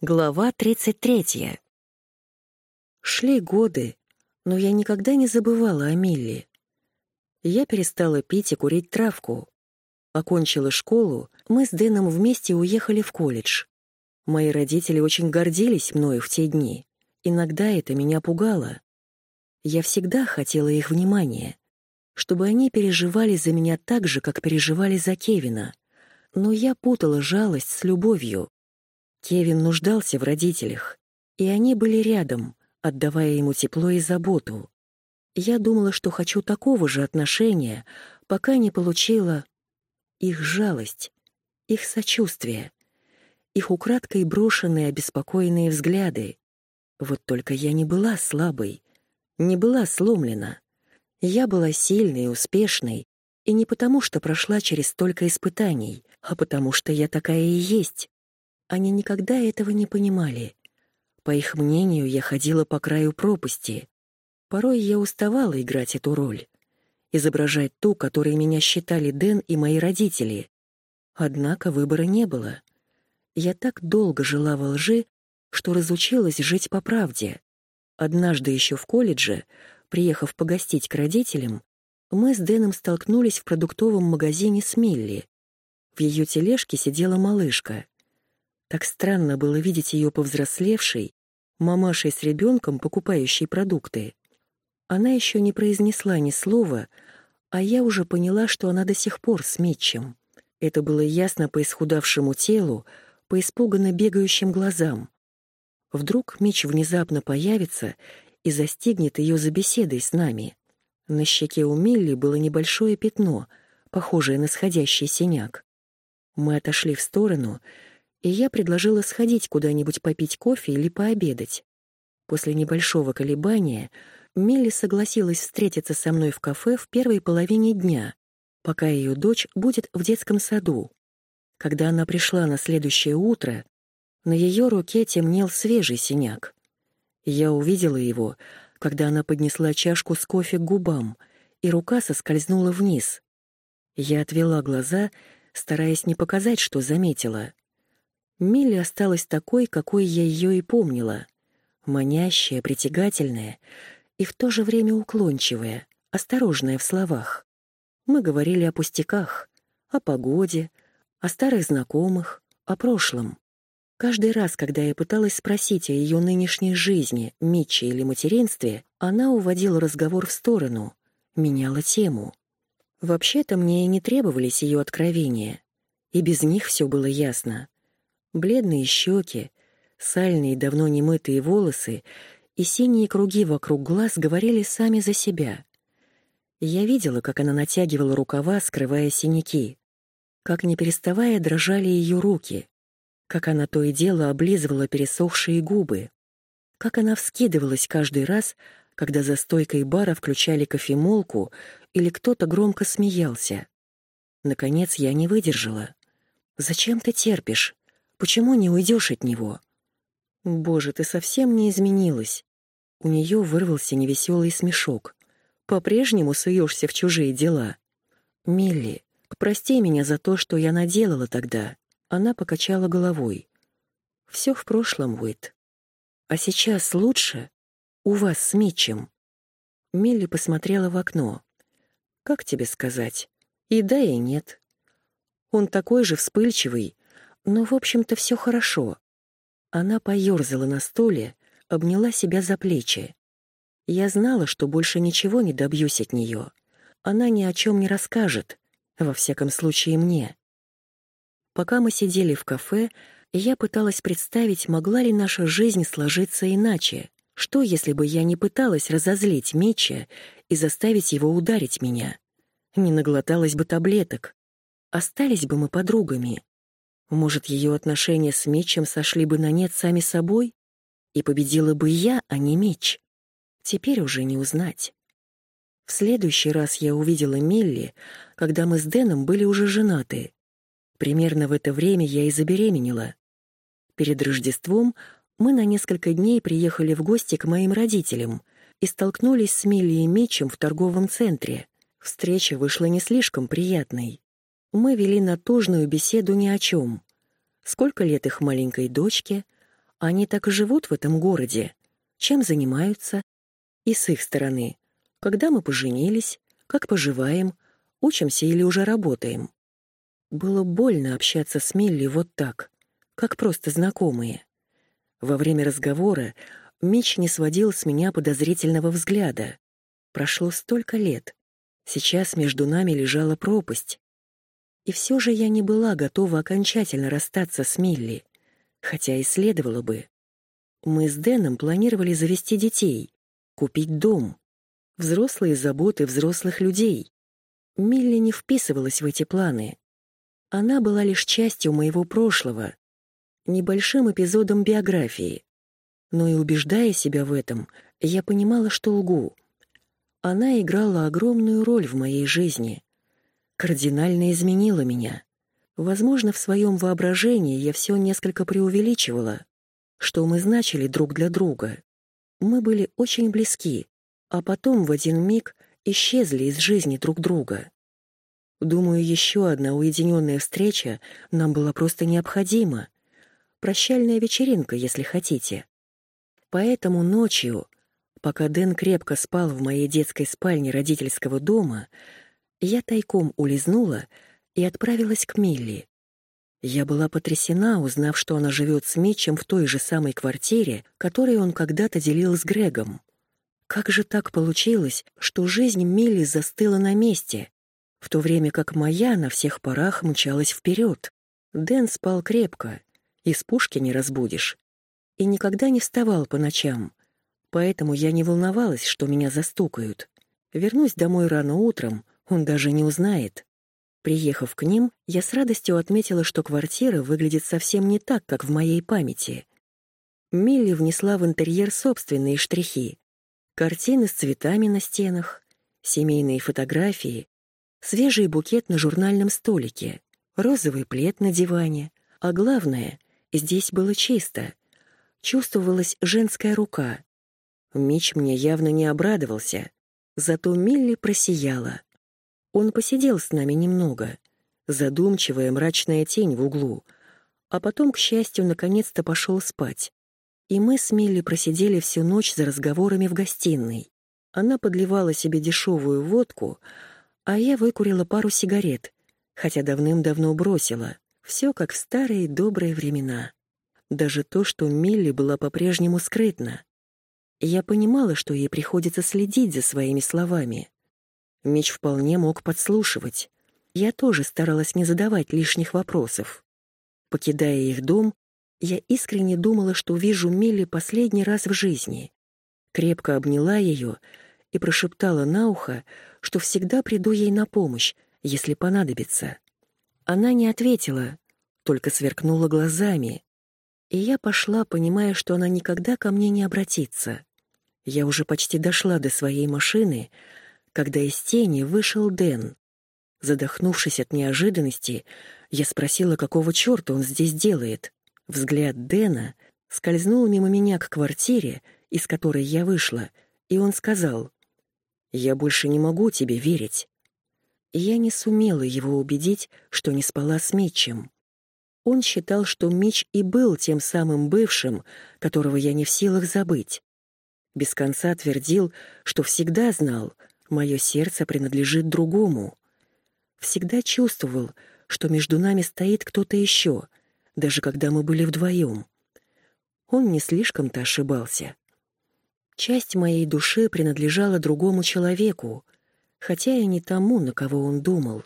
Глава 33. Шли годы, но я никогда не забывала о Милли. Я перестала пить и курить травку. Окончила школу, мы с Дэном вместе уехали в колледж. Мои родители очень гордились мною в те дни. Иногда это меня пугало. Я всегда хотела их внимания, чтобы они переживали за меня так же, как переживали за Кевина. Но я путала жалость с любовью. Кевин нуждался в родителях, и они были рядом, отдавая ему тепло и заботу. Я думала, что хочу такого же отношения, пока не получила их жалость, их сочувствие, их украдкой брошенные обеспокоенные взгляды. Вот только я не была слабой, не была сломлена. Я была сильной успешной, и не потому, что прошла через столько испытаний, а потому что я такая и есть. Они никогда этого не понимали. По их мнению, я ходила по краю пропасти. Порой я уставала играть эту роль, изображать ту, которой меня считали Дэн и мои родители. Однако выбора не было. Я так долго жила во лжи, что разучилась жить по правде. Однажды еще в колледже, приехав погостить к родителям, мы с Дэном столкнулись в продуктовом магазине с Милли. В ее тележке сидела малышка. Так странно было видеть ее повзрослевшей, мамашей с ребенком, покупающей продукты. Она еще не произнесла ни слова, а я уже поняла, что она до сих пор с Митчем. Это было ясно по исхудавшему телу, по испуганно бегающим глазам. Вдруг Митч внезапно появится и застигнет ее за беседой с нами. На щеке у Милли было небольшое пятно, похожее на сходящий синяк. Мы отошли в сторону — и я предложила сходить куда-нибудь попить кофе или пообедать. После небольшого колебания Милли согласилась встретиться со мной в кафе в первой половине дня, пока ее дочь будет в детском саду. Когда она пришла на следующее утро, на ее руке темнел свежий синяк. Я увидела его, когда она поднесла чашку с кофе к губам, и рука соскользнула вниз. Я отвела глаза, стараясь не показать, что заметила. Милли осталась такой, какой я ее и помнила. Манящая, притягательная и в то же время уклончивая, осторожная в словах. Мы говорили о пустяках, о погоде, о старых знакомых, о прошлом. Каждый раз, когда я пыталась спросить о ее нынешней жизни, Митче или материнстве, она уводила разговор в сторону, меняла тему. Вообще-то мне и не требовались ее откровения, и без них все было ясно. Бледные щеки, сальные давно немытые волосы и синие круги вокруг глаз говорили сами за себя. Я видела, как она натягивала рукава, скрывая синяки, как, не переставая, дрожали ее руки, как она то и дело облизывала пересохшие губы, как она вскидывалась каждый раз, когда за стойкой бара включали кофемолку или кто-то громко смеялся. Наконец я не выдержала. «Зачем ты терпишь?» Почему не уйдешь от него? Боже, ты совсем не изменилась. У нее вырвался невеселый смешок. По-прежнему суешься в чужие дела. Милли, прости меня за то, что я наделала тогда. Она покачала головой. Все в прошлом, Уит. А сейчас лучше? У вас с Митчем. Милли посмотрела в окно. Как тебе сказать? И да, и нет. Он такой же вспыльчивый, но, в общем-то, все хорошо. Она поёрзала на стуле, обняла себя за плечи. Я знала, что больше ничего не добьюсь от нее. Она ни о чем не расскажет, во всяком случае мне. Пока мы сидели в кафе, я пыталась представить, могла ли наша жизнь сложиться иначе. Что, если бы я не пыталась разозлить Митча и заставить его ударить меня? Не наглоталась бы таблеток. Остались бы мы подругами. Может, ее отношения с Митчем сошли бы на нет сами собой? И победила бы я, а не Митч. Теперь уже не узнать. В следующий раз я увидела Милли, когда мы с Дэном были уже женаты. Примерно в это время я и забеременела. Перед Рождеством мы на несколько дней приехали в гости к моим родителям и столкнулись с Милли и Митчем в торговом центре. Встреча вышла не слишком приятной. Мы вели натужную беседу ни о чем. Сколько лет их маленькой дочке, Они так и живут в этом городе. Чем занимаются? И с их стороны. Когда мы поженились, как поживаем, учимся или уже работаем. Было больно общаться с Милли вот так, как просто знакомые. Во время разговора Мич не сводил с меня подозрительного взгляда. Прошло столько лет. Сейчас между нами лежала пропасть. И все же я не была готова окончательно расстаться с Милли, хотя и следовало бы. Мы с Дэном планировали завести детей, купить дом. Взрослые заботы взрослых людей. Милли не вписывалась в эти планы. Она была лишь частью моего прошлого, небольшим эпизодом биографии. Но и убеждая себя в этом, я понимала, что лгу. Она играла огромную роль в моей жизни. Кардинально изменила меня. Возможно, в своем воображении я все несколько преувеличивала, что мы значили друг для друга. Мы были очень близки, а потом в один миг исчезли из жизни друг друга. Думаю, еще одна уединенная встреча нам была просто необходима. Прощальная вечеринка, если хотите. Поэтому ночью, пока Дэн крепко спал в моей детской спальне родительского дома, я тайком улизнула и отправилась к Милли. Я была потрясена, узнав, что она живет с Митчем в той же самой квартире, которую он когда-то делил с Грегом. Как же так получилось, что жизнь Милли застыла на месте, в то время как моя на всех парах мчалась вперед? Дэн спал крепко, из пушки не разбудишь и никогда не вставал по ночам, поэтому я не волновалась, что меня застукают. Вернусь домой рано утром, он даже не узнает. Приехав к ним, я с радостью отметила, что квартира выглядит совсем не так, как в моей памяти. Милли внесла в интерьер собственные штрихи. Картины с цветами на стенах, семейные фотографии, свежий букет на журнальном столике, розовый плед на диване, а главное, здесь было чисто — чувствовалась женская рука. Мич мне явно не обрадовался, зато Милли просияла. Он посидел с нами немного, задумчивая мрачная тень в углу, а потом, к счастью, наконец-то пошел спать. И мы с Милли просидели всю ночь за разговорами в гостиной. Она подливала себе дешевую водку, а я выкурила пару сигарет, хотя давным-давно бросила. Все как в старые добрые времена даже то, что Милли была по-прежнему скрытна. Я понимала, что ей приходится следить за своими словами. Меч вполне мог подслушивать. Я тоже старалась не задавать лишних вопросов. Покидая их дом, я искренне думала, что вижу Милли последний раз в жизни. Крепко обняла ее и прошептала на ухо, что всегда приду ей на помощь, если понадобится. Она не ответила, только сверкнула глазами, и я пошла, понимая, что она никогда ко мне не обратится. Я уже почти дошла до своей машины, когда из тени вышел Дэн. Задохнувшись от неожиданности, я спросила, какого чёрта он здесь делает. Взгляд Дэна скользнул мимо меня к квартире, из которой я вышла, и он сказал, «Я больше не могу тебе верить». Я не сумела его убедить, что не спала с Митчем. Он считал, что Мич и был тем самым бывшим, которого я не в силах забыть. Без конца твердил, что всегда знал, мое сердце принадлежит другому. Всегда чувствовал, что между нами стоит кто-то еще, даже когда мы были вдвоем. Он не слишком-то ошибался. Часть моей души принадлежала другому человеку, хотя и не тому, на кого он думал.